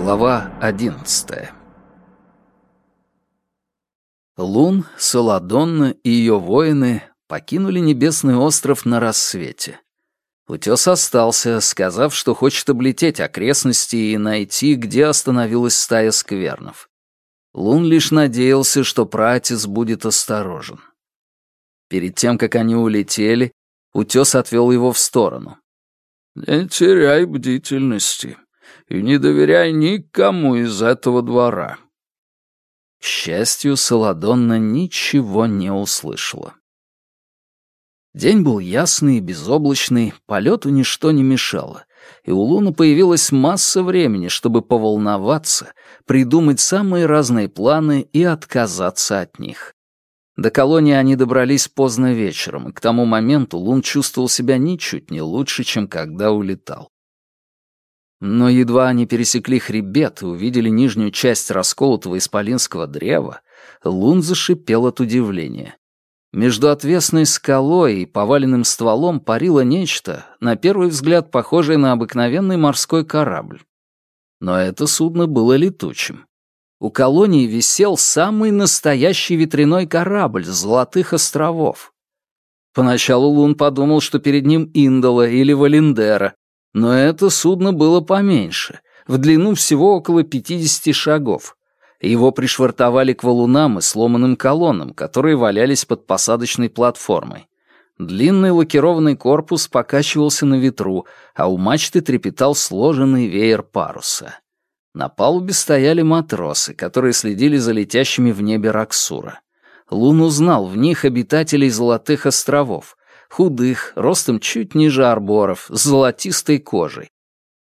Глава одиннадцатая Лун, Саладонна и ее воины покинули Небесный остров на рассвете. Утес остался, сказав, что хочет облететь окрестности и найти, где остановилась стая сквернов. Лун лишь надеялся, что пратец будет осторожен. Перед тем, как они улетели, Утес отвел его в сторону. «Не теряй бдительности и не доверяй никому из этого двора». К счастью, Саладонна ничего не услышала. День был ясный и безоблачный, полету ничто не мешало, и у Луны появилась масса времени, чтобы поволноваться, придумать самые разные планы и отказаться от них. До колонии они добрались поздно вечером, и к тому моменту Лун чувствовал себя ничуть не лучше, чем когда улетал. Но едва они пересекли хребет и увидели нижнюю часть расколотого исполинского древа, Лун зашипел от удивления. Между отвесной скалой и поваленным стволом парило нечто, на первый взгляд похожее на обыкновенный морской корабль. Но это судно было летучим. У колонии висел самый настоящий ветряной корабль Золотых островов. Поначалу Лун подумал, что перед ним Индола или Валендера, но это судно было поменьше, в длину всего около 50 шагов. Его пришвартовали к валунам и сломанным колоннам, которые валялись под посадочной платформой. Длинный лакированный корпус покачивался на ветру, а у мачты трепетал сложенный веер паруса. На палубе стояли матросы, которые следили за летящими в небе Раксура. Лун узнал в них обитателей Золотых островов, худых, ростом чуть ниже арборов, с золотистой кожей.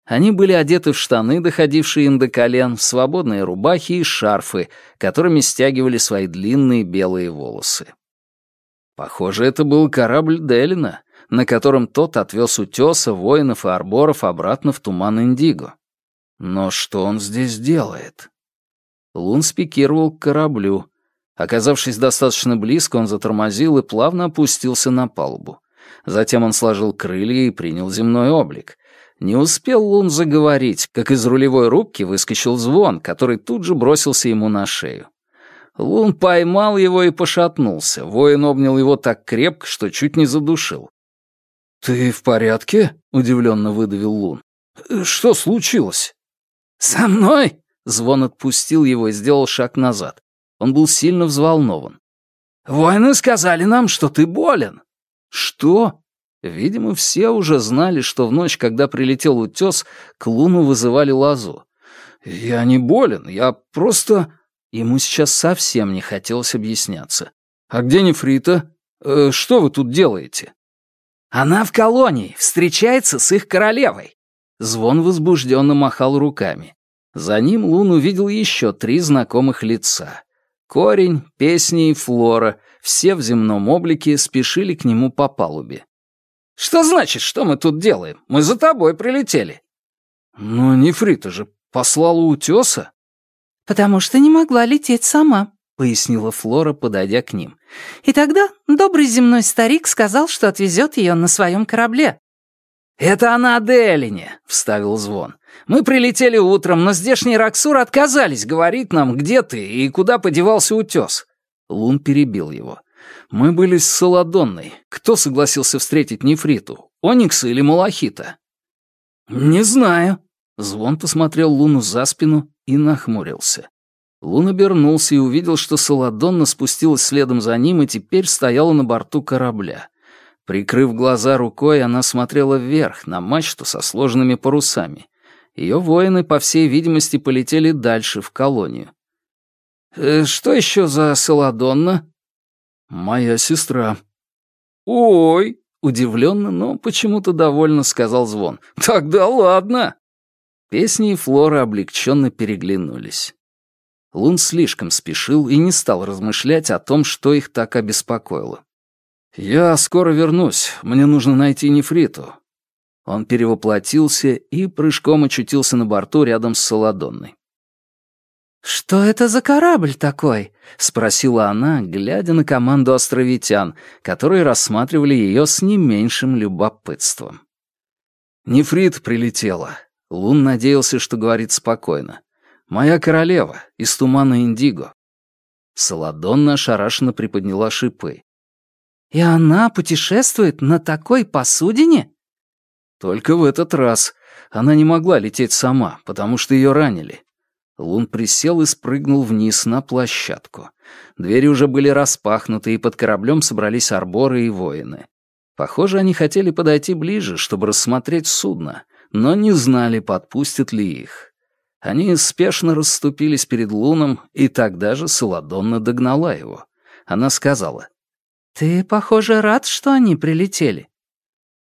Они были одеты в штаны, доходившие им до колен, в свободные рубахи и шарфы, которыми стягивали свои длинные белые волосы. Похоже, это был корабль Делина, на котором тот отвез утеса, воинов и арборов обратно в туман Индиго. Но что он здесь делает? Лун спикировал к кораблю. Оказавшись достаточно близко, он затормозил и плавно опустился на палубу. Затем он сложил крылья и принял земной облик. Не успел Лун заговорить, как из рулевой рубки выскочил звон, который тут же бросился ему на шею. Лун поймал его и пошатнулся. Воин обнял его так крепко, что чуть не задушил. «Ты в порядке?» — удивленно выдавил Лун. «Что случилось?» «Со мной?» — звон отпустил его и сделал шаг назад. Он был сильно взволнован. «Воины сказали нам, что ты болен». «Что?» Видимо, все уже знали, что в ночь, когда прилетел утес, к луну вызывали лазу. «Я не болен, я просто...» Ему сейчас совсем не хотелось объясняться. «А где Нефрита? Э, что вы тут делаете?» «Она в колонии, встречается с их королевой». Звон возбужденно махал руками. За ним Лун увидел еще три знакомых лица. Корень, Песни и Флора, все в земном облике, спешили к нему по палубе. Что значит, что мы тут делаем? Мы за тобой прилетели». «Но Нефрита же послала утеса». «Потому что не могла лететь сама», — пояснила Флора, подойдя к ним. «И тогда добрый земной старик сказал, что отвезет ее на своем корабле». «Это она о Делине», — вставил Звон. «Мы прилетели утром, но здешние Раксур отказались говорить нам, где ты и куда подевался утес». Лун перебил его. Мы были с Саладонной. Кто согласился встретить Нефриту? Оникса или Малахита? Не знаю. Звон посмотрел Луну за спину и нахмурился. Лун обернулся и увидел, что Саладонна спустилась следом за ним и теперь стояла на борту корабля. Прикрыв глаза рукой, она смотрела вверх, на мачту со сложенными парусами. Ее воины, по всей видимости, полетели дальше, в колонию. «Э, «Что еще за Саладонна?» «Моя сестра». «Ой!» — удивленно, но почему-то довольно сказал Звон. «Тогда ладно!» Песни и Флора облегченно переглянулись. Лун слишком спешил и не стал размышлять о том, что их так обеспокоило. «Я скоро вернусь. Мне нужно найти Нефриту». Он перевоплотился и прыжком очутился на борту рядом с Саладонной. «Что это за корабль такой?» — спросила она, глядя на команду островитян, которые рассматривали ее с не меньшим любопытством. Нефрит прилетела. Лун надеялся, что говорит спокойно. «Моя королева, из тумана Индиго». Саладонна ошарашенно приподняла шипы. «И она путешествует на такой посудине?» «Только в этот раз. Она не могла лететь сама, потому что ее ранили». Лун присел и спрыгнул вниз на площадку. Двери уже были распахнуты, и под кораблем собрались арборы и воины. Похоже, они хотели подойти ближе, чтобы рассмотреть судно, но не знали, подпустят ли их. Они спешно расступились перед Луном, и тогда же Саладонна догнала его. Она сказала, «Ты, похоже, рад, что они прилетели».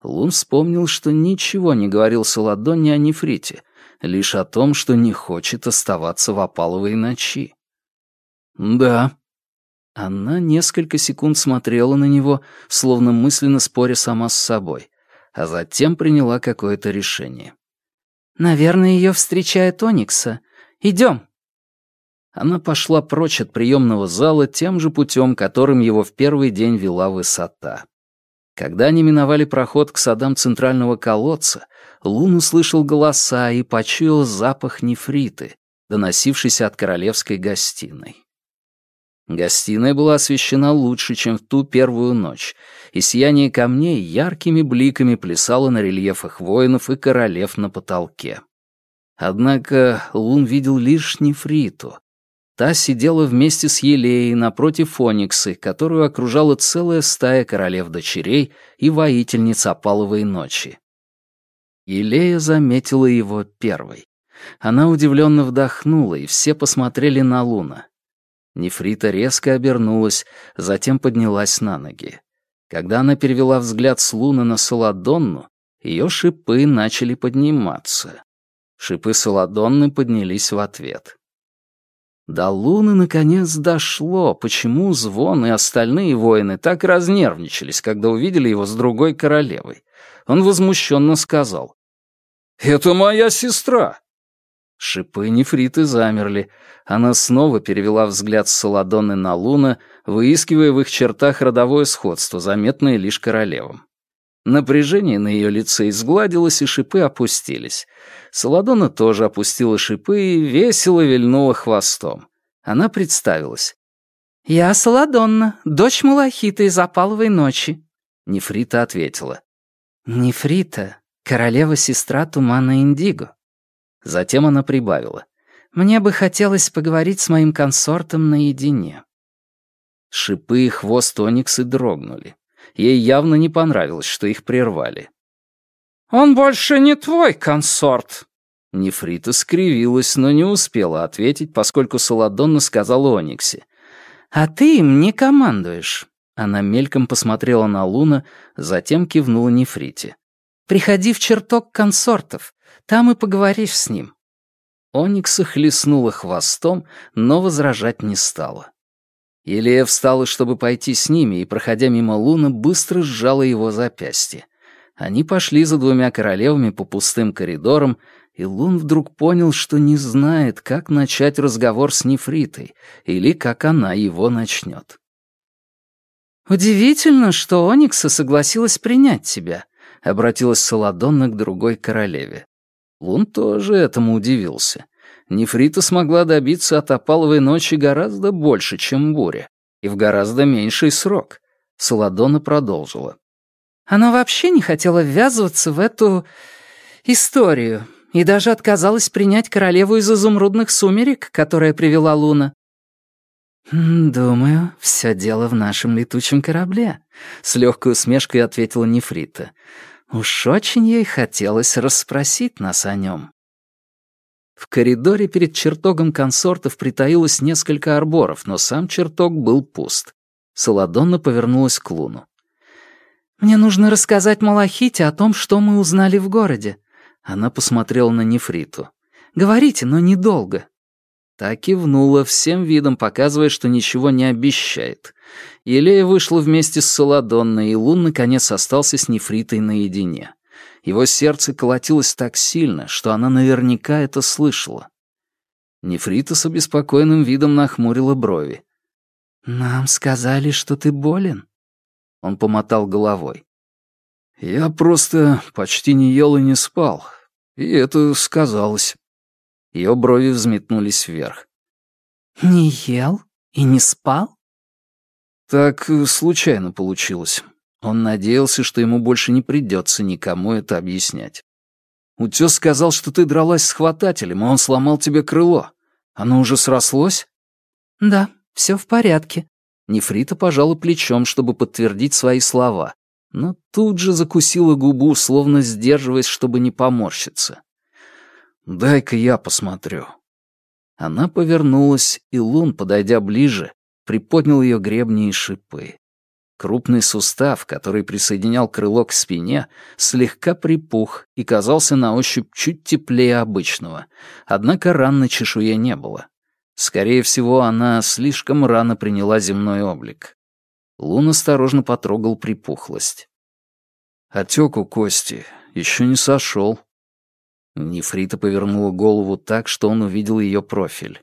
Лун вспомнил, что ничего не говорил Саладонне о нефрите, лишь о том, что не хочет оставаться в опаловой ночи. «Да». Она несколько секунд смотрела на него, словно мысленно споря сама с собой а затем приняла какое-то решение. «Наверное, ее встречает Оникса. Идем». Она пошла прочь от приемного зала тем же путем, которым его в первый день вела высота. Когда они миновали проход к садам центрального колодца, Лун услышал голоса и почуял запах нефриты, доносившийся от королевской гостиной. Гостиная была освещена лучше, чем в ту первую ночь, и сияние камней яркими бликами плясало на рельефах воинов и королев на потолке. Однако Лун видел лишь нефриту. Та сидела вместе с Елеей напротив Ониксы, которую окружала целая стая королев-дочерей и воительниц опаловой ночи. Елея заметила его первой. Она удивленно вдохнула, и все посмотрели на Луна. Нефрита резко обернулась, затем поднялась на ноги. Когда она перевела взгляд с Луны на Саладонну, ее шипы начали подниматься. Шипы Саладонны поднялись в ответ. До Луны наконец дошло, почему Звон и остальные воины так разнервничались, когда увидели его с другой королевой. Он возмущенно сказал. «Это моя сестра!» Шипы нефриты замерли. Она снова перевела взгляд с Саладоны на Луна, выискивая в их чертах родовое сходство, заметное лишь королевам. Напряжение на ее лице изгладилось, и шипы опустились. Саладона тоже опустила шипы и весело вильнула хвостом. Она представилась. «Я Саладонна, дочь Малахита из Опаловой ночи», — Нефрита ответила. «Нефрита, королева-сестра Тумана Индиго». Затем она прибавила. «Мне бы хотелось поговорить с моим консортом наедине». Шипы и хвост Ониксы дрогнули. Ей явно не понравилось, что их прервали. «Он больше не твой консорт!» Нефрита скривилась, но не успела ответить, поскольку Саладонна сказала Ониксе. «А ты им не командуешь». Она мельком посмотрела на Луна, затем кивнула Нефрите. «Приходи в чертог консортов. Там и поговоришь с ним». Оникса хлестнула хвостом, но возражать не стала. Елея встала, чтобы пойти с ними, и, проходя мимо Луна, быстро сжала его запястье. Они пошли за двумя королевами по пустым коридорам, и Лун вдруг понял, что не знает, как начать разговор с Нефритой, или как она его начнет. «Удивительно, что Оникса согласилась принять тебя», — обратилась Саладонна к другой королеве. Лун тоже этому удивился. Нефрита смогла добиться от опаловой ночи гораздо больше, чем буря, и в гораздо меньший срок. Саладона продолжила. Она вообще не хотела ввязываться в эту историю и даже отказалась принять королеву из изумрудных сумерек, которая привела Луна. «Думаю, все дело в нашем летучем корабле», — с легкой усмешкой ответила Нефрита. Уж очень ей хотелось расспросить нас о нем. В коридоре перед чертогом консортов притаилось несколько арборов, но сам чертог был пуст. Саладонна повернулась к Луну. «Мне нужно рассказать Малахите о том, что мы узнали в городе». Она посмотрела на Нефриту. «Говорите, но недолго». Та кивнула всем видом, показывая, что ничего не обещает. Елея вышла вместе с Саладонной, и Лун наконец остался с Нефритой наедине. Его сердце колотилось так сильно, что она наверняка это слышала. Нефрита с обеспокоенным видом нахмурила брови. «Нам сказали, что ты болен?» Он помотал головой. «Я просто почти не ел и не спал. И это сказалось. Ее брови взметнулись вверх. «Не ел и не спал?» Так э, случайно получилось. Он надеялся, что ему больше не придется никому это объяснять. Утес сказал, что ты дралась с хватателем, и он сломал тебе крыло. Оно уже срослось? Да, все в порядке. Нефрита пожала плечом, чтобы подтвердить свои слова, но тут же закусила губу, словно сдерживаясь, чтобы не поморщиться. «Дай-ка я посмотрю». Она повернулась, и Лун, подойдя ближе, приподнял ее гребни и шипы. Крупный сустав, который присоединял крыло к спине, слегка припух и казался на ощупь чуть теплее обычного, однако ран на чешуе не было. Скорее всего, она слишком рано приняла земной облик. Лун осторожно потрогал припухлость. Отек у кости еще не сошел. Нефрита повернула голову так, что он увидел ее профиль.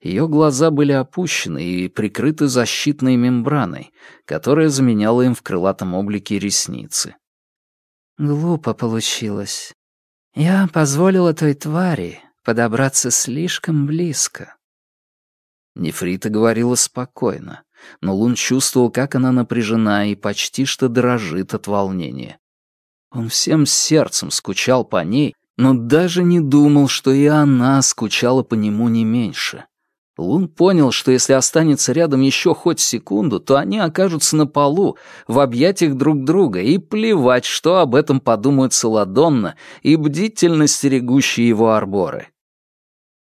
Ее глаза были опущены и прикрыты защитной мембраной, которая заменяла им в крылатом облике ресницы. «Глупо получилось. Я позволила той твари подобраться слишком близко». Нефрита говорила спокойно, но Лун чувствовал, как она напряжена и почти что дрожит от волнения. Он всем сердцем скучал по ней, но даже не думал, что и она скучала по нему не меньше. Лун понял, что если останется рядом еще хоть секунду, то они окажутся на полу, в объятиях друг друга, и плевать, что об этом подумают Саладонна и бдительно стерегущие его арборы.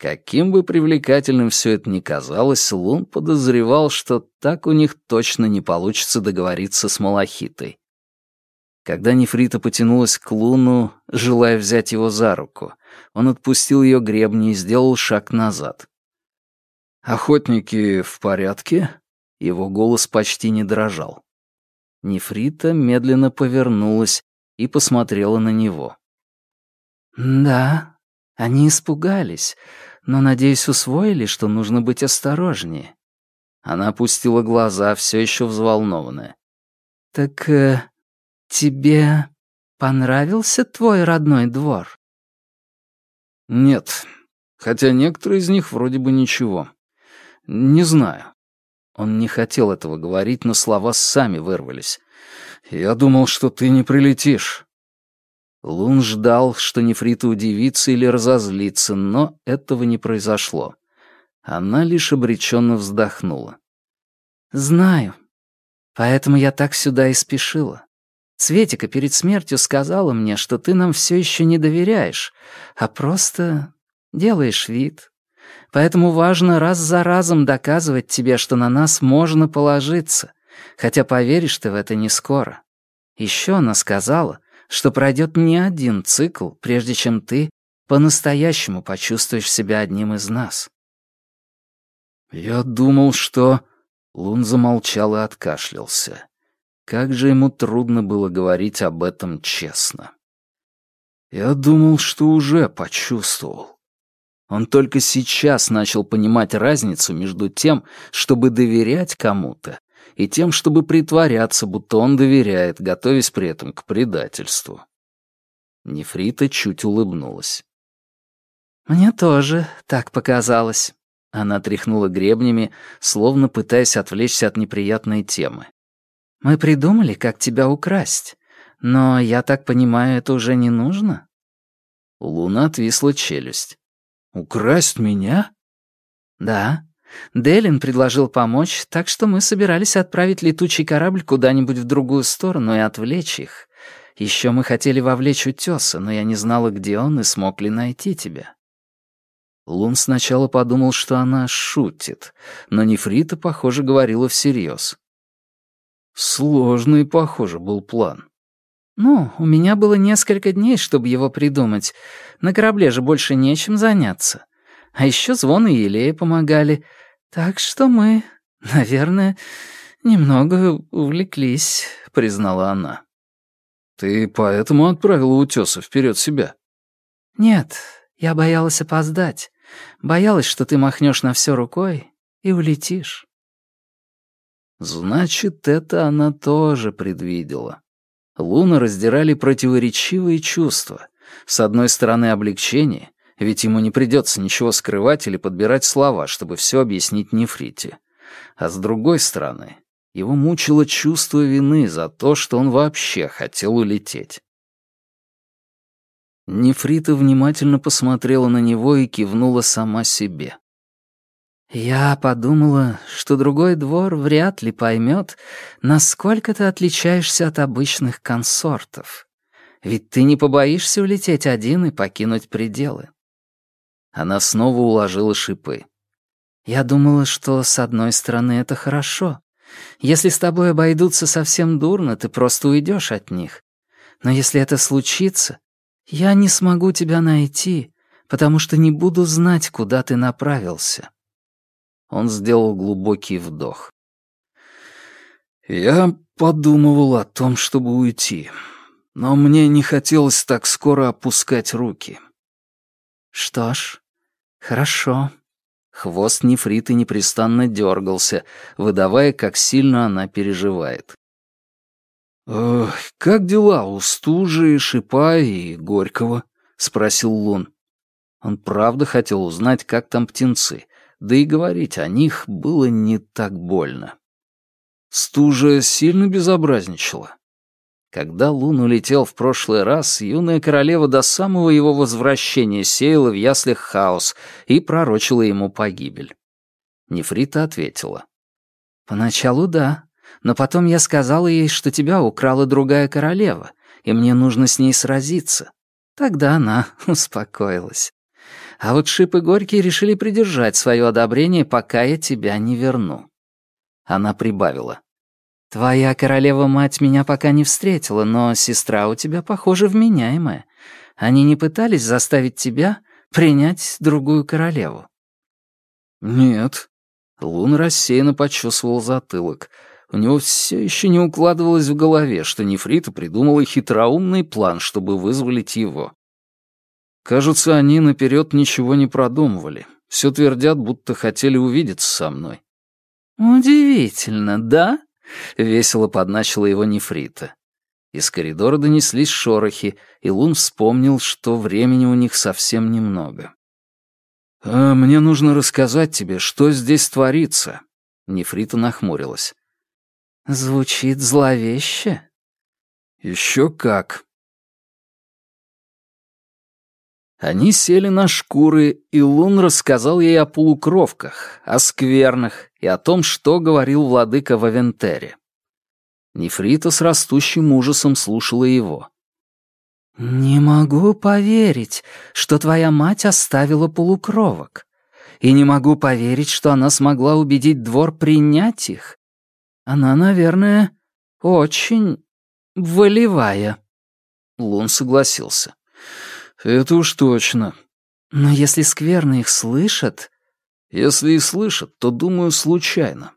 Каким бы привлекательным все это ни казалось, Лун подозревал, что так у них точно не получится договориться с Малахитой. Когда Нефрита потянулась к Луну, желая взять его за руку, он отпустил ее гребни и сделал шаг назад. «Охотники в порядке?» Его голос почти не дрожал. Нефрита медленно повернулась и посмотрела на него. «Да, они испугались, но, надеюсь, усвоили, что нужно быть осторожнее». Она опустила глаза, все еще взволнованная. «Так э, тебе понравился твой родной двор?» «Нет, хотя некоторые из них вроде бы ничего. «Не знаю». Он не хотел этого говорить, но слова сами вырвались. «Я думал, что ты не прилетишь». Лун ждал, что Нефрита удивится или разозлится, но этого не произошло. Она лишь обреченно вздохнула. «Знаю. Поэтому я так сюда и спешила. Светика перед смертью сказала мне, что ты нам все еще не доверяешь, а просто делаешь вид, Поэтому важно раз за разом доказывать тебе, что на нас можно положиться, хотя поверишь ты в это не скоро. Еще она сказала, что пройдет не один цикл, прежде чем ты по-настоящему почувствуешь себя одним из нас. Я думал, что... Лун замолчал и откашлялся. Как же ему трудно было говорить об этом честно. Я думал, что уже почувствовал. Он только сейчас начал понимать разницу между тем, чтобы доверять кому-то, и тем, чтобы притворяться, будто он доверяет, готовясь при этом к предательству. Нефрита чуть улыбнулась. «Мне тоже так показалось». Она тряхнула гребнями, словно пытаясь отвлечься от неприятной темы. «Мы придумали, как тебя украсть. Но, я так понимаю, это уже не нужно?» У Луны отвисла челюсть. «Украсть меня?» «Да. Делин предложил помочь, так что мы собирались отправить летучий корабль куда-нибудь в другую сторону и отвлечь их. Еще мы хотели вовлечь утеса, но я не знала, где он и смог ли найти тебя». Лун сначала подумал, что она шутит, но Нефрита, похоже, говорила всерьез. Сложный, похоже, был план. «Ну, у меня было несколько дней, чтобы его придумать. На корабле же больше нечем заняться. А еще звон и елея помогали. Так что мы, наверное, немного увлеклись», — признала она. «Ты поэтому отправила утёса вперед себя?» «Нет, я боялась опоздать. Боялась, что ты махнешь на все рукой и улетишь». Значит, это она тоже предвидела. Луна раздирали противоречивые чувства. С одной стороны, облегчение, ведь ему не придется ничего скрывать или подбирать слова, чтобы все объяснить Нефрите. А с другой стороны, его мучило чувство вины за то, что он вообще хотел улететь. Нефрита внимательно посмотрела на него и кивнула сама себе. «Я подумала, что другой двор вряд ли поймет, насколько ты отличаешься от обычных консортов. Ведь ты не побоишься улететь один и покинуть пределы». Она снова уложила шипы. «Я думала, что, с одной стороны, это хорошо. Если с тобой обойдутся совсем дурно, ты просто уйдешь от них. Но если это случится, я не смогу тебя найти, потому что не буду знать, куда ты направился». Он сделал глубокий вдох. «Я подумывал о том, чтобы уйти, но мне не хотелось так скоро опускать руки». «Что ж, хорошо». Хвост нефриты непрестанно дергался, выдавая, как сильно она переживает. «Ох, как дела у Стужи, Шипа и Горького?» — спросил Лун. Он правда хотел узнать, как там птенцы, да и говорить о них было не так больно. Стужа сильно безобразничала. Когда Лун улетел в прошлый раз, юная королева до самого его возвращения сеяла в яслях хаос и пророчила ему погибель. Нефрита ответила. «Поначалу да, но потом я сказала ей, что тебя украла другая королева, и мне нужно с ней сразиться. Тогда она успокоилась. А вот Шип и Горький решили придержать свое одобрение, пока я тебя не верну. Она прибавила. «Твоя королева-мать меня пока не встретила, но сестра у тебя, похоже, вменяемая. Они не пытались заставить тебя принять другую королеву?» «Нет». Лун рассеянно почувствовал затылок. У него все еще не укладывалось в голове, что Нефрита придумала хитроумный план, чтобы вызволить его. Кажется, они наперед ничего не продумывали. Все твердят, будто хотели увидеться со мной. «Удивительно, да?» — весело подначила его нефрита. Из коридора донеслись шорохи, и Лун вспомнил, что времени у них совсем немного. «А «Мне нужно рассказать тебе, что здесь творится», — Нефрита нахмурилась. «Звучит зловеще». «Еще как», Они сели на шкуры, и Лун рассказал ей о полукровках, о сквернах и о том, что говорил владыка в Авентере. Нефрита с растущим ужасом слушала его. «Не могу поверить, что твоя мать оставила полукровок. И не могу поверить, что она смогла убедить двор принять их. Она, наверное, очень волевая». Лун согласился. «Это уж точно». «Но если скверно их слышат...» «Если и слышат, то, думаю, случайно».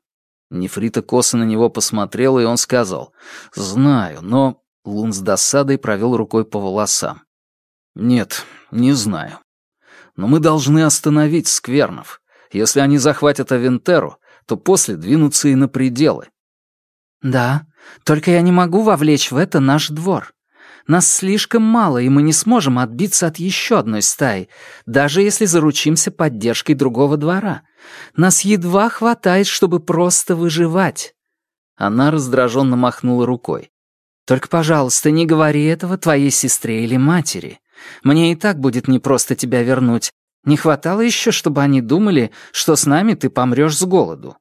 Нефрита косо на него посмотрела, и он сказал. «Знаю, но...» Лун с досадой провел рукой по волосам. «Нет, не знаю. Но мы должны остановить сквернов. Если они захватят Авентеру, то после двинутся и на пределы». «Да, только я не могу вовлечь в это наш двор. Нас слишком мало, и мы не сможем отбиться от еще одной стаи, даже если заручимся поддержкой другого двора. Нас едва хватает, чтобы просто выживать». Она раздраженно махнула рукой. «Только, пожалуйста, не говори этого твоей сестре или матери. Мне и так будет непросто тебя вернуть. Не хватало еще, чтобы они думали, что с нами ты помрешь с голоду».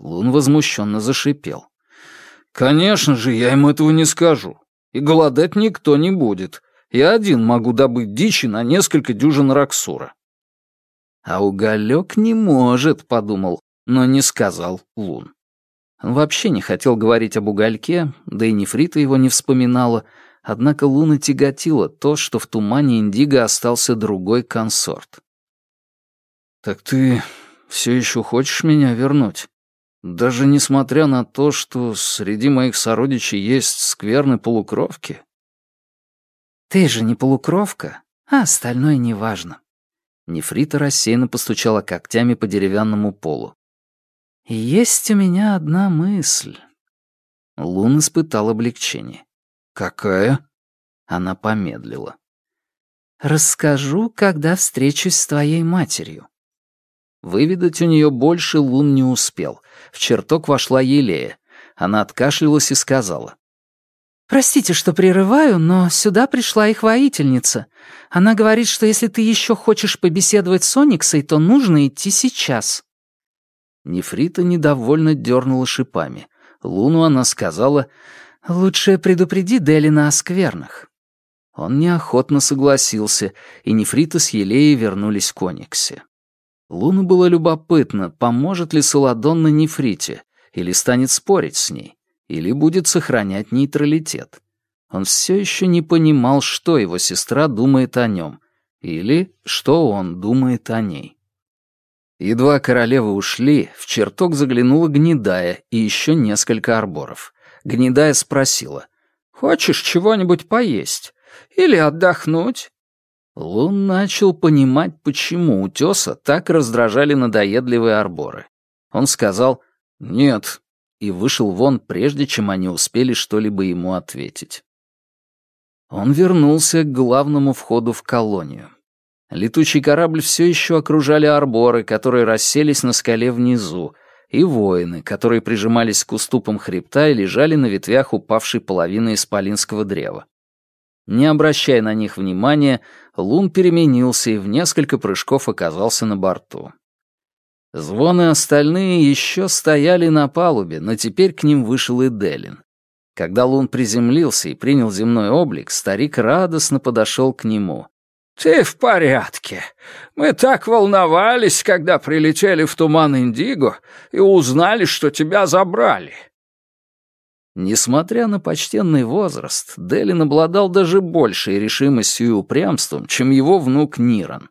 Лун возмущенно зашипел. «Конечно же, я ему этого не скажу и голодать никто не будет. Я один могу добыть дичи на несколько дюжин раксура». «А уголек не может», — подумал, но не сказал Лун. Он вообще не хотел говорить об угольке, да и нефрита его не вспоминала, однако Луна тяготила то, что в тумане Индиго остался другой консорт. «Так ты все еще хочешь меня вернуть?» Даже несмотря на то, что среди моих сородичей есть скверны полукровки? Ты же не полукровка, а остальное неважно. Нефрита рассеянно постучала когтями по деревянному полу. «Есть у меня одна мысль». Лун испытал облегчение. «Какая?» Она помедлила. «Расскажу, когда встречусь с твоей матерью». Выведать у нее больше Лун не успел. В чертог вошла Елея. Она откашлялась и сказала. «Простите, что прерываю, но сюда пришла их воительница. Она говорит, что если ты еще хочешь побеседовать с Ониксой, то нужно идти сейчас». Нефрита недовольно дернула шипами. Луну она сказала, «Лучше предупреди Делина о сквернах». Он неохотно согласился, и Нефрита с Елеей вернулись к Ониксе. Луну было любопытно, поможет ли Саладон на Нефрите, или станет спорить с ней или будет сохранять нейтралитет. Он все еще не понимал, что его сестра думает о нем, или что он думает о ней. Едва королевы ушли, в чертог заглянула Гнедая и еще несколько арборов. Гнедая спросила, «Хочешь чего-нибудь поесть? Или отдохнуть?» Лун начал понимать, почему утеса так раздражали надоедливые арборы. Он сказал, «Нет, и вышел вон, прежде чем они успели что-либо ему ответить. Он вернулся к главному входу в колонию. Летучий корабль все еще окружали арборы, которые расселись на скале внизу, и воины, которые прижимались к уступам хребта и лежали на ветвях упавшей половины исполинского древа. Не обращая на них внимания, Лун переменился и в несколько прыжков оказался на борту. Звон и остальные еще стояли на палубе, но теперь к ним вышел и Делин. Когда Лун приземлился и принял земной облик, старик радостно подошел к нему. «Ты в порядке. Мы так волновались, когда прилетели в туман Индиго и узнали, что тебя забрали». Несмотря на почтенный возраст, Делин обладал даже большей решимостью и упрямством, чем его внук Ниран.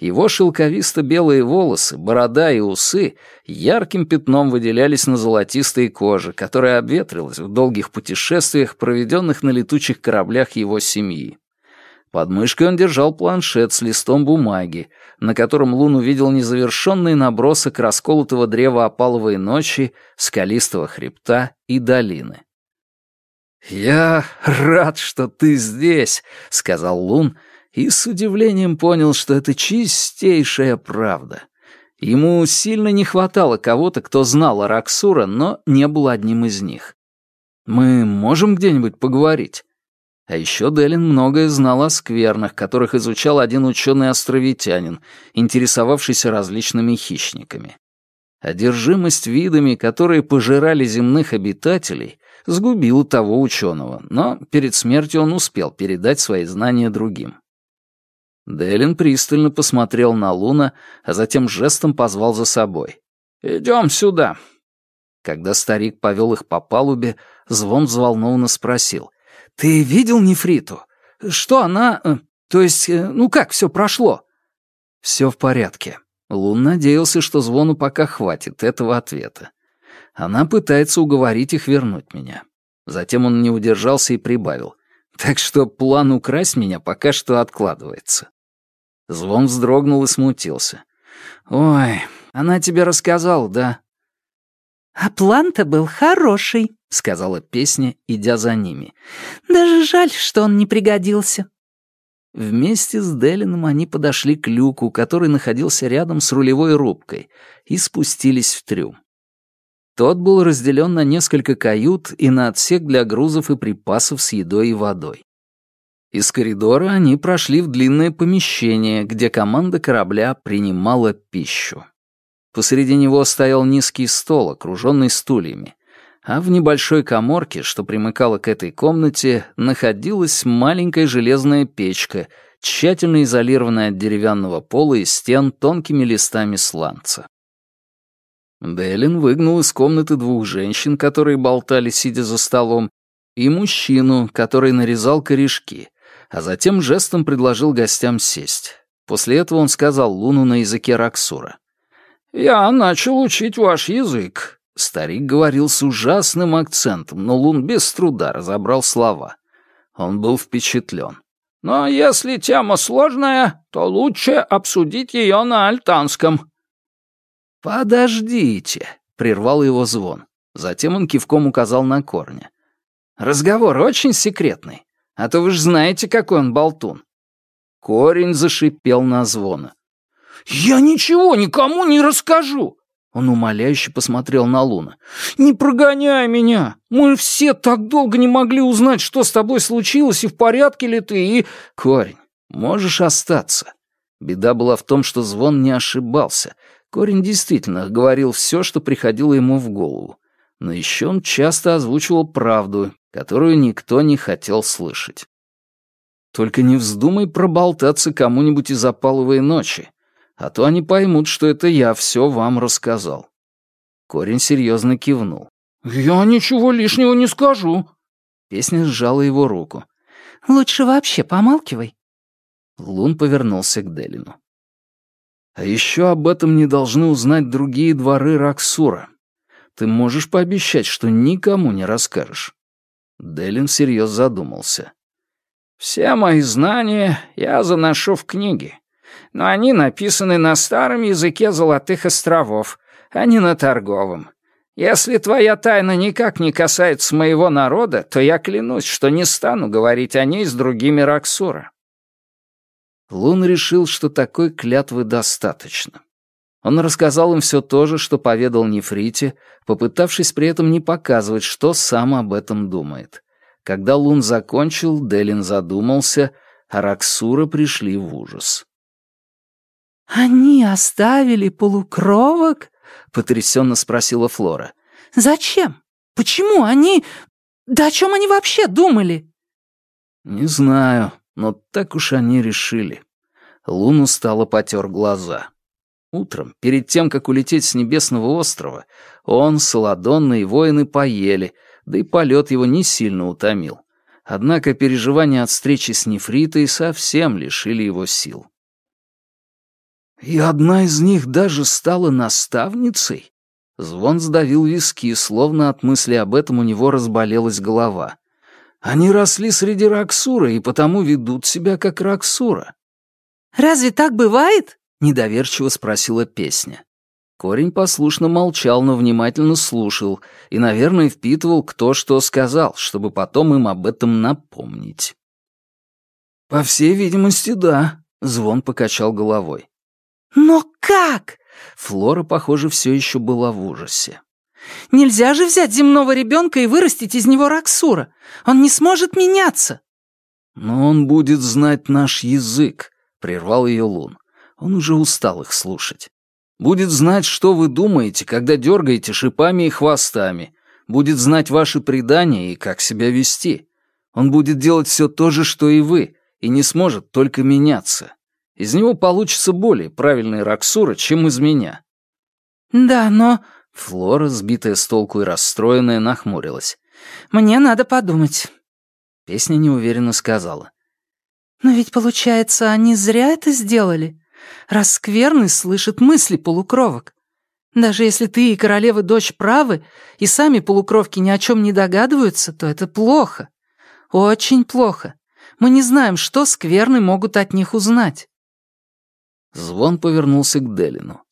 Его шелковисто-белые волосы, борода и усы ярким пятном выделялись на золотистой коже, которая обветрилась в долгих путешествиях, проведенных на летучих кораблях его семьи. Под мышкой он держал планшет с листом бумаги, на котором Лун увидел незавершенный набросок расколотого древа опаловой ночи, скалистого хребта и долины. «Я рад, что ты здесь», — сказал Лун, — и с удивлением понял, что это чистейшая правда. Ему сильно не хватало кого-то, кто знал Араксура, но не был одним из них. «Мы можем где-нибудь поговорить?» А еще Делин многое знал о сквернах, которых изучал один ученый-островитянин, интересовавшийся различными хищниками. Одержимость видами, которые пожирали земных обитателей, сгубила того ученого, но перед смертью он успел передать свои знания другим. Делин пристально посмотрел на Луна, а затем жестом позвал за собой. «Идем сюда». Когда старик повел их по палубе, Звон взволнованно спросил. «Ты видел Нефриту? Что она... Э, то есть, э, ну как все прошло?» «Все в порядке». Лун надеялся, что Звону пока хватит этого ответа. Она пытается уговорить их вернуть меня. Затем он не удержался и прибавил. Так что план украсть меня пока что откладывается. Звон вздрогнул и смутился. «Ой, она тебе рассказала, да?» «А план-то был хороший», — сказала песня, идя за ними. «Даже жаль, что он не пригодился». Вместе с Делином они подошли к люку, который находился рядом с рулевой рубкой, и спустились в трюм. Тот был разделен на несколько кают и на отсек для грузов и припасов с едой и водой. Из коридора они прошли в длинное помещение, где команда корабля принимала пищу. Посреди него стоял низкий стол, окруженный стульями, а в небольшой коморке, что примыкала к этой комнате, находилась маленькая железная печка, тщательно изолированная от деревянного пола и стен тонкими листами сланца. Делин выгнал из комнаты двух женщин, которые болтали, сидя за столом, и мужчину, который нарезал корешки, а затем жестом предложил гостям сесть. После этого он сказал Луну на языке Раксура. «Я начал учить ваш язык». Старик говорил с ужасным акцентом, но Лун без труда разобрал слова. Он был впечатлен. «Но если тема сложная, то лучше обсудить ее на альтанском». «Подождите», — прервал его звон. Затем он кивком указал на корня. «Разговор очень секретный. А то вы же знаете, какой он болтун». Корень зашипел на звона. «Я ничего никому не расскажу!» Он умоляюще посмотрел на Луна. «Не прогоняй меня! Мы все так долго не могли узнать, что с тобой случилось и в порядке ли ты, и...» «Корень, можешь остаться». Беда была в том, что Звон не ошибался. Корень действительно говорил все, что приходило ему в голову. Но еще он часто озвучивал правду, которую никто не хотел слышать. Только не вздумай проболтаться кому-нибудь из опаловой ночи, а то они поймут, что это я все вам рассказал. Корень серьезно кивнул. «Я ничего лишнего не скажу». Песня сжала его руку. «Лучше вообще помалкивай». Лун повернулся к Делину. «А еще об этом не должны узнать другие дворы Раксура. Ты можешь пообещать, что никому не расскажешь?» Делин всерьез задумался. Все мои знания я заношу в книги, но они написаны на старом языке Золотых островов, а не на торговом. Если твоя тайна никак не касается моего народа, то я клянусь, что не стану говорить о ней с другими Раксура». Лун решил, что такой клятвы достаточно. Он рассказал им все то же, что поведал Нефрите, попытавшись при этом не показывать, что сам об этом думает. Когда Лун закончил, Делин задумался, а Раксура пришли в ужас. «Они оставили полукровок?» — потрясенно спросила Флора. «Зачем? Почему они... Да о чем они вообще думали?» «Не знаю, но так уж они решили». Лун устало потер глаза. Утром, перед тем, как улететь с Небесного острова, он, Саладонна и воины поели — да и полет его не сильно утомил. Однако переживания от встречи с нефритой совсем лишили его сил. «И одна из них даже стала наставницей?» Звон сдавил виски, словно от мысли об этом у него разболелась голова. «Они росли среди Раксура и потому ведут себя как Раксура». «Разве так бывает?» — недоверчиво спросила песня. Корень послушно молчал, но внимательно слушал и, наверное, впитывал, кто что сказал, чтобы потом им об этом напомнить. «По всей видимости, да», — Звон покачал головой. «Но как?» Флора, похоже, все еще была в ужасе. «Нельзя же взять земного ребенка и вырастить из него Раксура. Он не сможет меняться». «Но он будет знать наш язык», — прервал ее Лун. Он уже устал их слушать. Будет знать, что вы думаете, когда дергаете шипами и хвостами. Будет знать ваши предания и как себя вести. Он будет делать все то же, что и вы, и не сможет только меняться. Из него получится более правильный Раксура, чем из меня». «Да, но...» Флора, сбитая с толку и расстроенная, нахмурилась. «Мне надо подумать». Песня неуверенно сказала. «Но ведь, получается, они зря это сделали. Раскверный слышит мысли полукровок. Даже если ты и королева дочь правы, и сами полукровки ни о чем не догадываются, то это плохо. Очень плохо. Мы не знаем, что скверны могут от них узнать. Звон повернулся к Делину.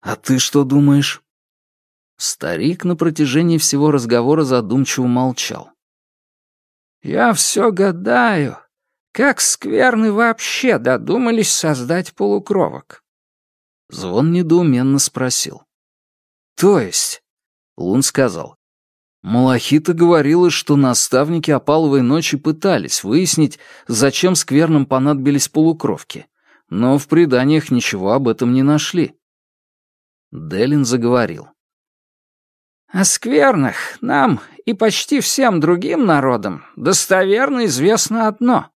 «А ты что думаешь?» Старик на протяжении всего разговора задумчиво молчал. «Я все гадаю, как скверны вообще додумались создать полукровок? Звон недоуменно спросил. То есть? Лун сказал. Малахита говорила, что наставники опаловой ночи пытались выяснить, зачем скверным понадобились полукровки, но в преданиях ничего об этом не нашли. Делин заговорил. О скверных нам и почти всем другим народам достоверно известно одно.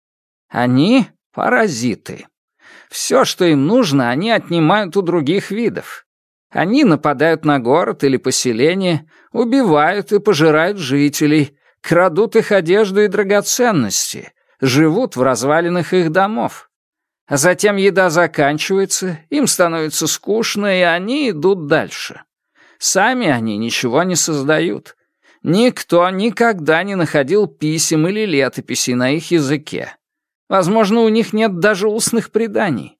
Они — паразиты. Все, что им нужно, они отнимают у других видов. Они нападают на город или поселение, убивают и пожирают жителей, крадут их одежду и драгоценности, живут в развалинах их домов. А затем еда заканчивается, им становится скучно, и они идут дальше. Сами они ничего не создают. Никто никогда не находил писем или летописей на их языке. Возможно, у них нет даже устных преданий.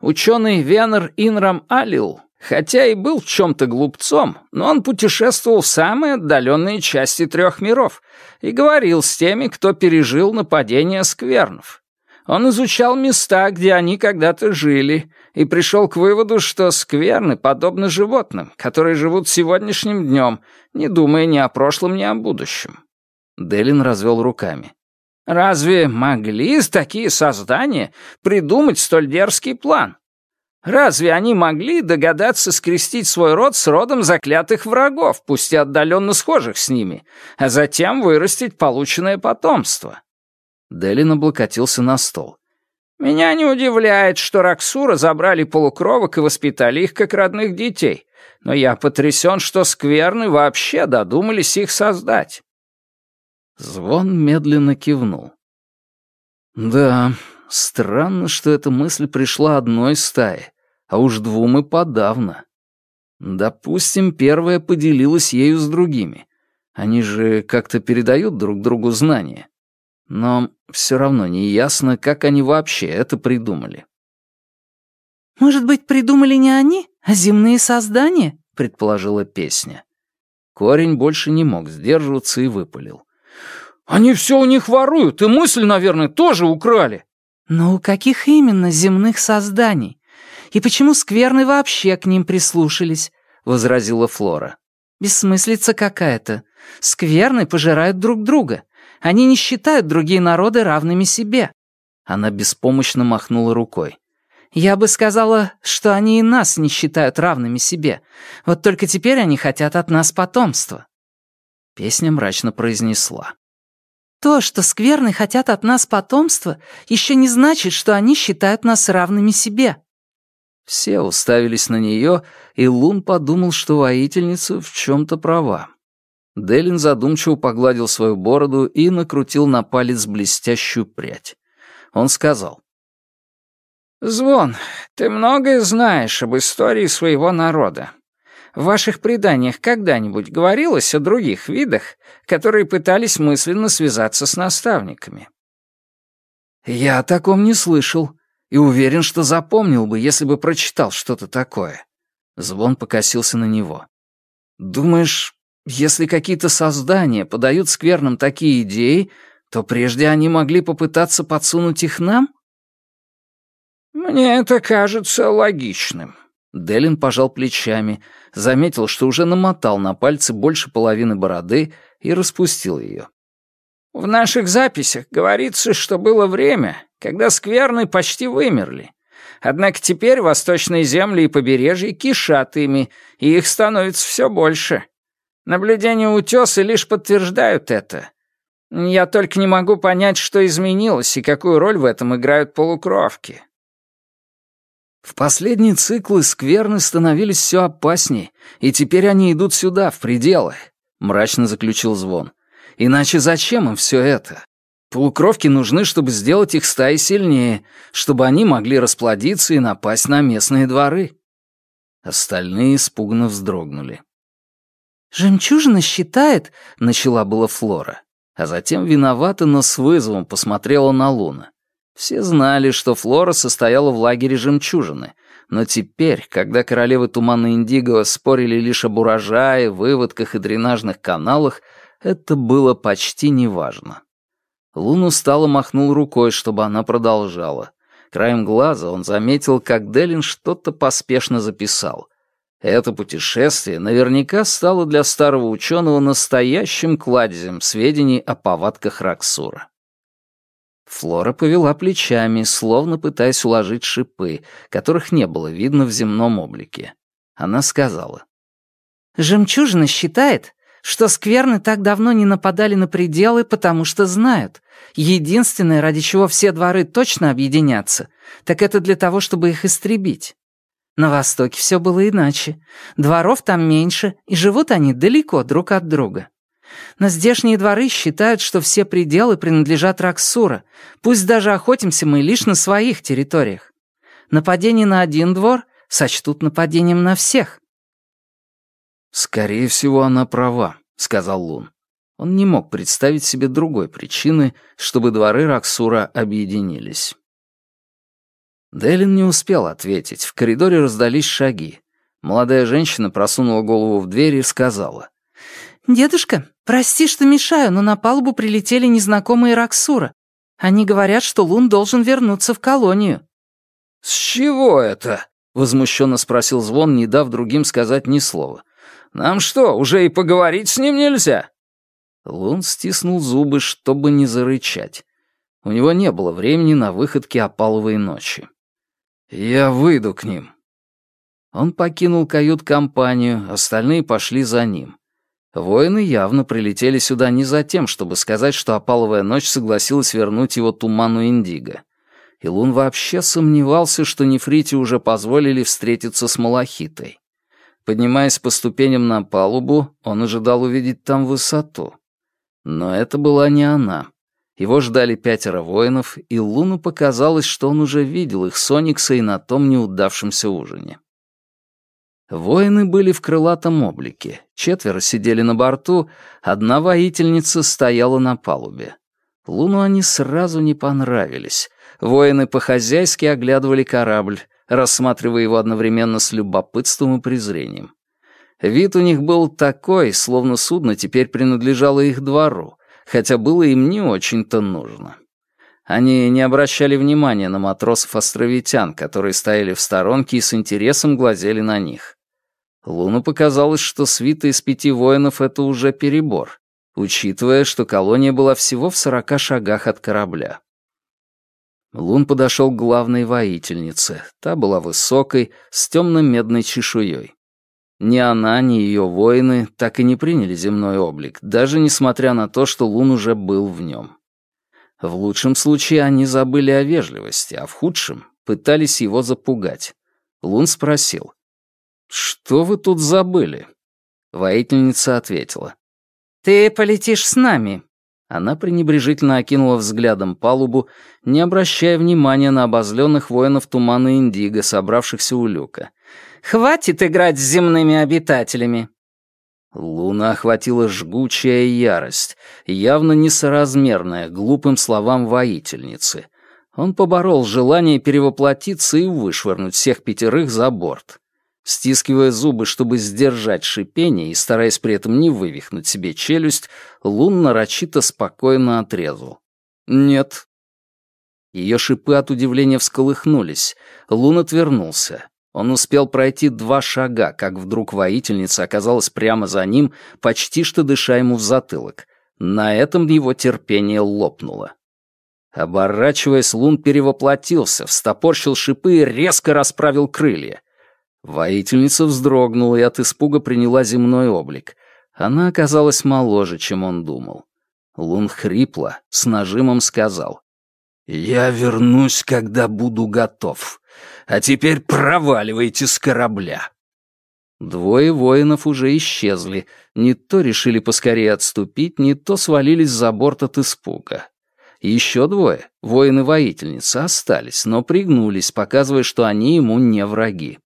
Ученый Венер Инрам Алил, хотя и был в чем-то глупцом, но он путешествовал в самые отдаленные части трех миров и говорил с теми, кто пережил нападение сквернов. Он изучал места, где они когда-то жили, и пришел к выводу, что скверны подобны животным, которые живут сегодняшним днем, не думая ни о прошлом, ни о будущем. Делин развел руками. Разве могли такие создания придумать столь дерзкий план? Разве они могли догадаться скрестить свой род с родом заклятых врагов, пусть и отдаленно схожих с ними, а затем вырастить полученное потомство? Делин облокотился на стол. «Меня не удивляет, что Раксура забрали полукровок и воспитали их как родных детей, но я потрясен, что скверны вообще додумались их создать». Звон медленно кивнул. «Да, странно, что эта мысль пришла одной стае, а уж двум и подавно. Допустим, первая поделилась ею с другими. Они же как-то передают друг другу знания. Но все равно не ясно, как они вообще это придумали. «Может быть, придумали не они, а земные создания?» — предположила песня. Корень больше не мог сдерживаться и выпалил. «Они все у них воруют, и мысль, наверное, тоже украли». «Но у каких именно земных созданий? И почему скверны вообще к ним прислушались?» — возразила Флора. «Бессмыслица какая-то. Скверны пожирают друг друга. Они не считают другие народы равными себе». Она беспомощно махнула рукой. «Я бы сказала, что они и нас не считают равными себе. Вот только теперь они хотят от нас потомства». Песня мрачно произнесла. «То, что скверны хотят от нас потомства, еще не значит, что они считают нас равными себе». Все уставились на нее, и Лун подумал, что воительница в чем-то права. Делин задумчиво погладил свою бороду и накрутил на палец блестящую прядь. Он сказал. «Звон, ты многое знаешь об истории своего народа. В ваших преданиях когда-нибудь говорилось о других видах, которые пытались мысленно связаться с наставниками?» «Я о таком не слышал и уверен, что запомнил бы, если бы прочитал что-то такое». Звон покосился на него. «Думаешь, если какие-то создания подают скверным такие идеи, то прежде они могли попытаться подсунуть их нам? Мне это кажется логичным. Делин пожал плечами, заметил, что уже намотал на пальцы больше половины бороды и распустил ее. В наших записях говорится, что было время, когда скверны почти вымерли. Однако теперь восточные земли и побережье кишат ими, и их становится все больше. Наблюдения утеса лишь подтверждают это. Я только не могу понять, что изменилось и какую роль в этом играют полукровки. В последние циклы скверны становились все опаснее, и теперь они идут сюда, в пределы, — мрачно заключил Звон. Иначе зачем им все это? Полукровки нужны, чтобы сделать их стаи сильнее, чтобы они могли расплодиться и напасть на местные дворы. Остальные испуганно вздрогнули. «Жемчужина считает...» — начала была Флора. А затем виновата, но с вызовом посмотрела на Луна. Все знали, что Флора состояла в лагере жемчужины, но теперь, когда королевы Тумана Индиго спорили лишь об урожае, выводках и дренажных каналах, это было почти неважно. Лун устало махнул рукой, чтобы она продолжала. Краем глаза он заметил, как Делин что-то поспешно записал — это путешествие наверняка стало для старого ученого настоящим кладезем сведений о повадках Раксура. Флора повела плечами, словно пытаясь уложить шипы, которых не было видно в земном облике. Она сказала. «Жемчужина считает, что скверны так давно не нападали на пределы, потому что знают. Единственное, ради чего все дворы точно объединятся, так это для того, чтобы их истребить. На Востоке все было иначе. Дворов там меньше, и живут они далеко друг от друга. Но здешние дворы считают, что все пределы принадлежат Раксура, пусть даже охотимся мы лишь на своих территориях. Нападение на один двор сочтут нападением на всех. «Скорее всего, она права», — сказал Лун. Он не мог представить себе другой причины, чтобы дворы Раксура объединились. Делин не успел ответить. В коридоре раздались шаги. Молодая женщина просунула голову в дверь и сказала. «Дедушка, прости, что мешаю, но на палубу прилетели незнакомые Раксура. Они говорят, что Лун должен вернуться в колонию». «С чего это?» — возмущенно спросил Звон, не дав другим сказать ни слова. «Нам что, уже и поговорить с ним нельзя?» Лун стиснул зубы, чтобы не зарычать. У него не было времени на выходки опаловой ночи. «Я выйду к ним». Он покинул кают-компанию, остальные пошли за ним. Воины явно прилетели сюда не за тем, чтобы сказать, что опаловая ночь согласилась вернуть его туману Индиго. И Лун вообще сомневался, что Нефрите уже позволили встретиться с Малахитой. Поднимаясь по ступеням на палубу, он ожидал увидеть там высоту. Но это была не она. Его ждали пятеро воинов, и Луну показалось, что он уже видел их Соникса и на том неудавшемся ужине. Воины были в крылатом облике, четверо сидели на борту, одна воительница стояла на палубе. Луну они сразу не понравились. Воины по-хозяйски оглядывали корабль, рассматривая его одновременно с любопытством и презрением. Вид у них был такой, словно судно теперь принадлежало их двору, хотя было им не очень-то нужно. Они не обращали внимания на матросов-островитян, которые стояли в сторонке и с интересом глазели на них. Луну показалось, что свита из пяти воинов — это уже перебор, учитывая, что колония была всего в сорока шагах от корабля. Лун подошел к главной воительнице. Та была высокой, с темно-медной чешуей. Ни она, ни ее воины так и не приняли земной облик, даже несмотря на то, что Лун уже был в нем. В лучшем случае они забыли о вежливости, а в худшем пытались его запугать. Лун спросил, «Что вы тут забыли?» Воительница ответила, «Ты полетишь с нами». Она пренебрежительно окинула взглядом палубу, не обращая внимания на обозленных воинов тумана Индиго, собравшихся у люка. Хватит играть с земными обитателями!» Луна охватила жгучая ярость, явно несоразмерная глупым словам воительницы. Он поборол желание перевоплотиться и вышвырнуть всех пятерых за борт. Стискивая зубы, чтобы сдержать шипение и стараясь при этом не вывихнуть себе челюсть, Лун нарочито спокойно отрезал. «Нет». Ее шипы от удивления всколыхнулись. Лун отвернулся. Он успел пройти два шага, как вдруг воительница оказалась прямо за ним, почти что дыша ему в затылок. На этом его терпение лопнуло. Оборачиваясь, Лун перевоплотился, встопорщил шипы и резко расправил крылья. Воительница вздрогнула и от испуга приняла земной облик. Она оказалась моложе, чем он думал. Лун хрипло, с нажимом сказал. «Я вернусь, когда буду готов. А теперь проваливайте с корабля». Двое воинов уже исчезли. Не то решили поскорее отступить, не то свалились за борт от испуга. Еще двое, воины-воительницы, остались, но пригнулись, показывая, что они ему не враги.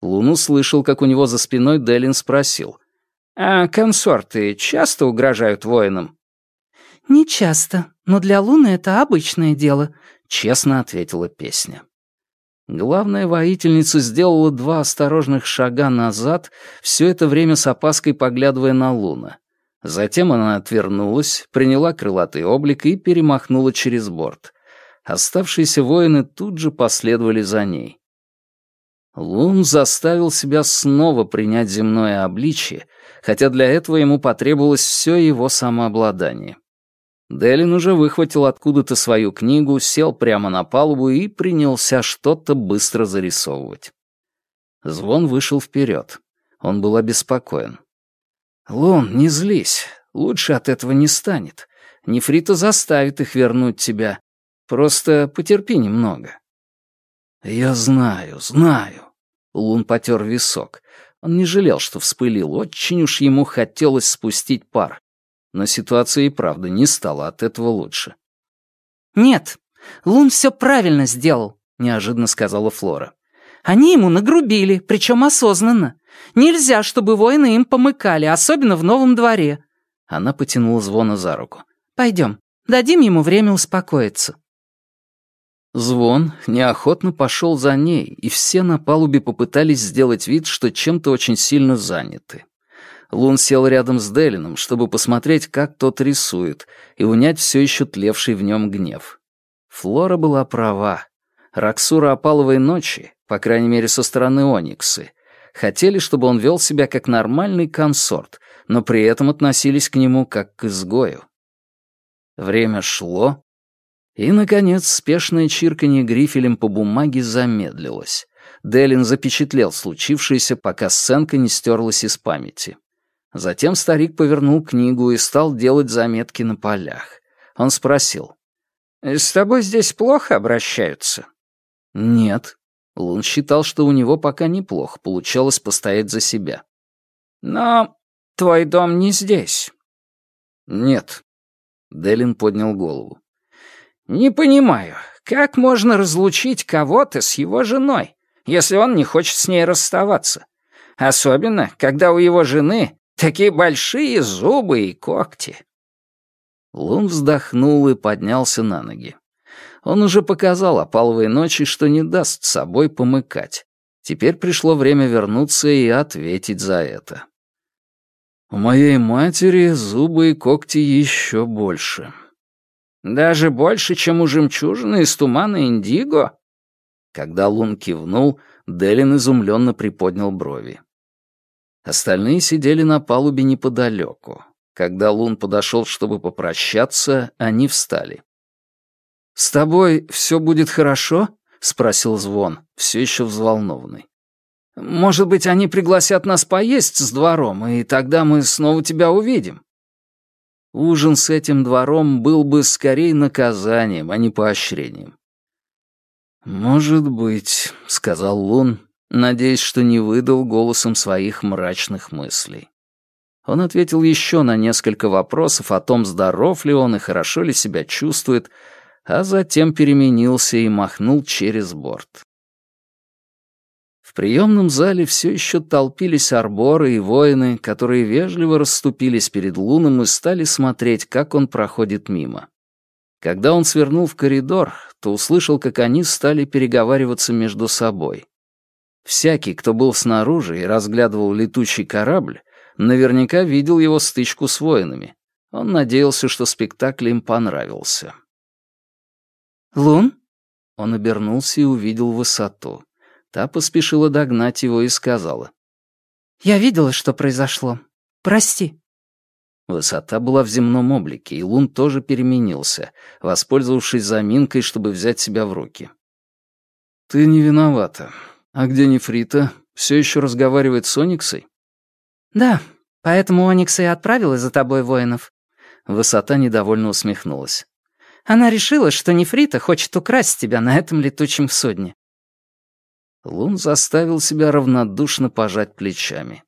Лун услышал, как у него за спиной Делин спросил. «А консорты часто угрожают воинам?» «Не часто, но для Луны это обычное дело», — честно ответила песня. Главная воительница сделала два осторожных шага назад, все это время с опаской поглядывая на Луна. Затем она отвернулась, приняла крылатый облик и перемахнула через борт. Оставшиеся воины тут же последовали за ней. Лун заставил себя снова принять земное обличие, хотя для этого ему потребовалось все его самообладание. Делин уже выхватил откуда-то свою книгу, сел прямо на палубу и принялся что-то быстро зарисовывать. Звон вышел вперед. Он был обеспокоен. «Лун, не злись. Лучше от этого не станет. Нефрита заставит их вернуть тебя. Просто потерпи немного». «Я знаю, знаю». Лун потер висок. Он не жалел, что вспылил. Очень уж ему хотелось спустить пар. Но ситуация и правда не стала от этого лучше. «Нет, Лун все правильно сделал», — неожиданно сказала Флора. «Они ему нагрубили, причем осознанно. Нельзя, чтобы воины им помыкали, особенно в новом дворе». Она потянула Звона за руку. «Пойдем, дадим ему время успокоиться». Звон неохотно пошел за ней, и все на палубе попытались сделать вид, что чем-то очень сильно заняты. Лун сел рядом с Делином, чтобы посмотреть, как тот рисует, и унять все еще тлевший в нем гнев. Флора была права. Раксура опаловой ночи, по крайней мере со стороны Ониксы, хотели, чтобы он вел себя как нормальный консорт, но при этом относились к нему как к изгою. Время шло, и, наконец, спешное чирканье грифелем по бумаге замедлилось. Делин запечатлел случившееся, пока сценка не стерлась из памяти. Затем старик повернул книгу и стал делать заметки на полях. Он спросил. «С тобой здесь плохо обращаются?» «Нет». Лун считал, что у него пока неплохо получалось постоять за себя. «Но твой дом не здесь». «Нет». Делин поднял голову. «Не понимаю, как можно разлучить кого-то с его женой, если он не хочет с ней расставаться? Особенно, когда у его жены такие большие зубы и когти». Лун вздохнул и поднялся на ноги. Он уже показал опаловой ночи, что не даст с собой помыкать. Теперь пришло время вернуться и ответить за это. У моей матери зубы и когти еще больше. Даже больше, чем у жемчужины из тумана Индиго? Когда Лун кивнул, Делин изумленно приподнял брови. Остальные сидели на палубе неподалеку. Когда Лун подошел, чтобы попрощаться, они встали. «С тобой все будет хорошо?» — спросил Звон, все еще взволнованный. «Может быть, они пригласят нас поесть с двором, и тогда мы снова тебя увидим?» Ужин с этим двором был бы скорее наказанием, а не поощрением. «Может быть», — сказал Лун, надеясь, что не выдал голосом своих мрачных мыслей. Он ответил еще на несколько вопросов о том, здоров ли он и хорошо ли себя чувствует, а затем переменился и махнул через борт. В приемном зале все еще толпились арборы и воины, которые вежливо расступились перед Луном и стали смотреть, как он проходит мимо. Когда он свернул в коридор, то услышал, как они стали переговариваться между собой. Всякий, кто был снаружи и разглядывал летучий корабль, Наверняка видел его стычку с воинами. Он надеялся, что спектакль им понравился. «Лун?» Он обернулся и увидел высоту. Та поспешила догнать его и сказала. «Я видела, что произошло. Прости». Высота была в земном облике, и Лун тоже переменился, воспользовавшись заминкой, чтобы взять себя в руки. «Ты не виновата. А где Нефрита? Все еще разговаривает с Ониксой?» «Да, поэтому Оникс и отправила за тобой воинов». Высота недовольно усмехнулась. «Она решила, что Нефрита хочет украсть тебя на этом летучем судне». Лун заставил себя равнодушно пожать плечами.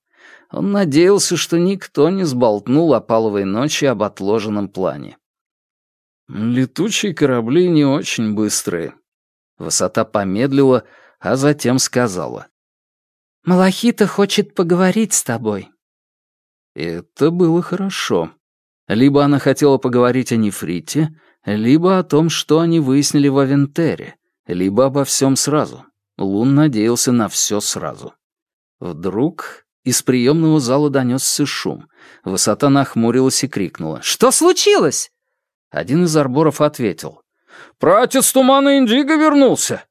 Он надеялся, что никто не сболтнул о паловой ночи об отложенном плане. «Летучие корабли не очень быстрые». Высота помедлила, а затем сказала. Малахита хочет поговорить с тобой». Это было хорошо. Либо она хотела поговорить о нефрите, либо о том, что они выяснили в Авентере, либо обо всем сразу. Лун надеялся на все сразу. Вдруг из приемного зала донесся шум. Высота нахмурилась и крикнула. «Что случилось?» Один из арборов ответил. «Пратец тумана Индиго вернулся!»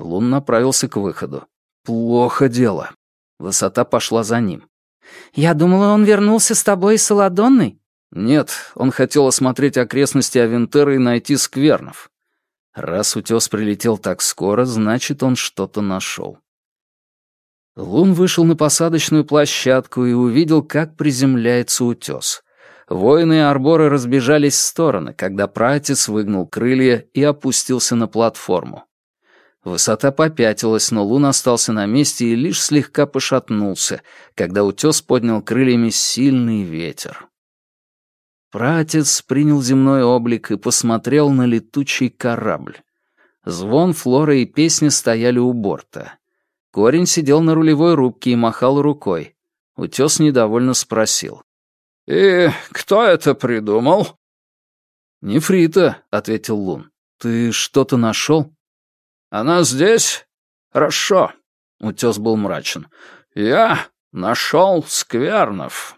Лун направился к выходу. Плохо дело. Высота пошла за ним. «Я думала, он вернулся с тобой и Саладонной?» «Нет, он хотел осмотреть окрестности Авентера и найти сквернов. Раз утес прилетел так скоро, значит, он что-то нашел». Лун вышел на посадочную площадку и увидел, как приземляется утес. Воины и арборы разбежались в стороны, когда пратец выгнул крылья и опустился на платформу. Высота попятилась, но Лун остался на месте и лишь слегка пошатнулся, когда утес поднял крыльями сильный ветер. Пратец принял земной облик и посмотрел на летучий корабль. Звон, флора и песня стояли у борта. Корень сидел на рулевой рубке и махал рукой. Утес недовольно спросил. «И кто это придумал?» «Нефрита», — ответил Лун. «Ты что-то нашел?» «Она здесь? Хорошо». Утес был мрачен. «Я нашел сквернов».